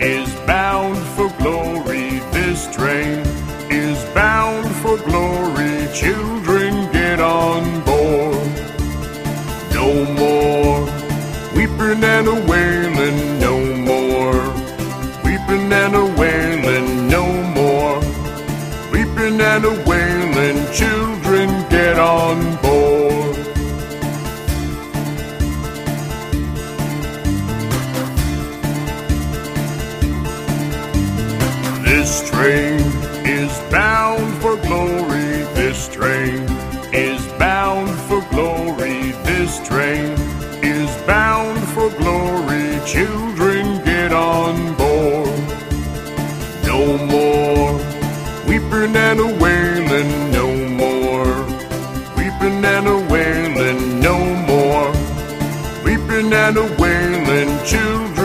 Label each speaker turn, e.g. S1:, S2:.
S1: is bound for glory. This train is bound for glory. Children, get on board. No more weeping and a wailing. No more weeping and a wailing. No more weeping and a wailing. Children, This train is bound for glory. This train is bound for glory. This train is bound for glory. Children, get on board. No more weeping and a wailing. No more weeping and a wailing. No more weeping and a wailing. Children.